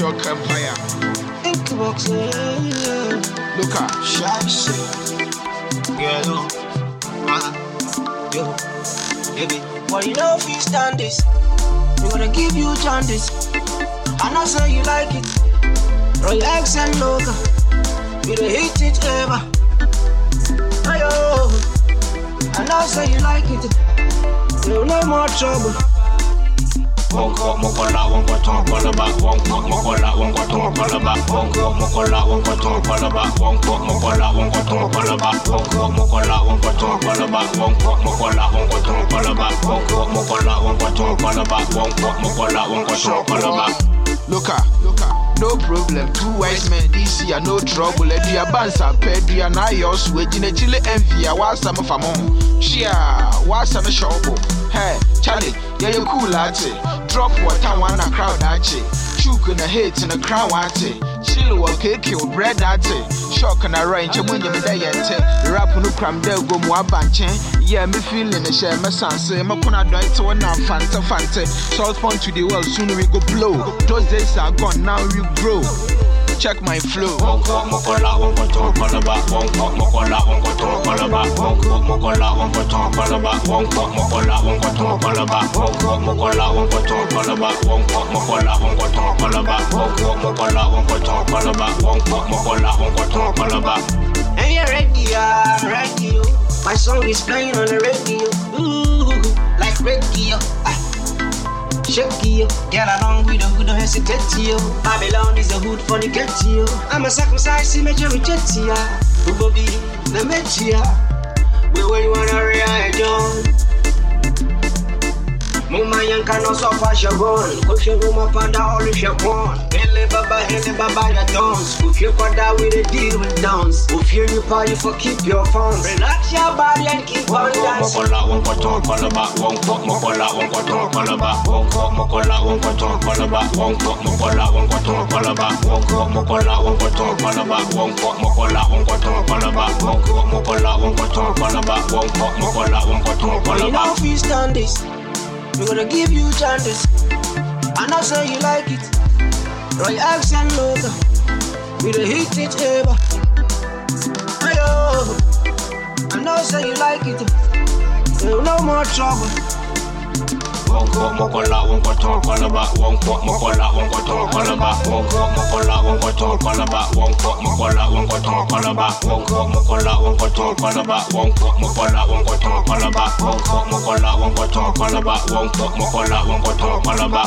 Inkbox, yeah. Look at Shy shit. Yeah, no. Yo, baby. But you know if you stand this, we gonna give you chances. I know say you like it. Rolex and Loga, we the hit it ever. Ayo, I know say you like it. No, no more trouble. won't. Looker, no problem. Two wise men this year no trouble. Aduaba nsapɛ adua na ayɛ ɔso agyinakyile ɛmfi a waasɛm fa mo ho hyia waasɛm hyɛ wo Hey, Charlie, kyale yɛyɛ cool ate Drop water one a crowd ache. Chook in a hate in a crown ate. Chill wa cake or bread ate. Shock and a range, you me yente. Rap no cram del go mo abanche. Yeah, me feeling a share, my sense. Makuna do it now, fanta fanta. Saltpond to the world, soon we go blow. Those days are gone, now we grow check my flow. And you're ready, My song is playing on the radio. Ooh, like radio. Ah. Shake you, get a hood, don't hesitate you. Babylon is a hood for the get you. I'm a circumcised image of jet you. Ubobi, the metia. We you wanna react mumayang kano sofa shabon. Kushuru mapada oli shakon hele baba hele baba ya dance if you pada we the deal with dance if you you party for keep your phones relax your body and keep on dancing mokola won control malaba won fuck mokola won control malaba won fuck mokola won control malaba won fuck mokola won control malaba won fuck mokola won control malaba won fuck mokola won control malaba won fuck mokola won control malaba won fuck mokola won control malaba we now feast on this. We gonna give you chances. I know say you like it. And Loga We the hit it ever. Hey, Ayo I know say you like it. No more trouble wonko mokola wonko ton kolaba wonko mokola wonko ton kolaba wonko mokola wonko ton kolaba wonko mokola wonko ton kolaba wonko mokola wonko ton kolaba wonko mokola wonko ton kolaba wonko mokola wonko ton kolaba wonko mokola wonko ton kolaba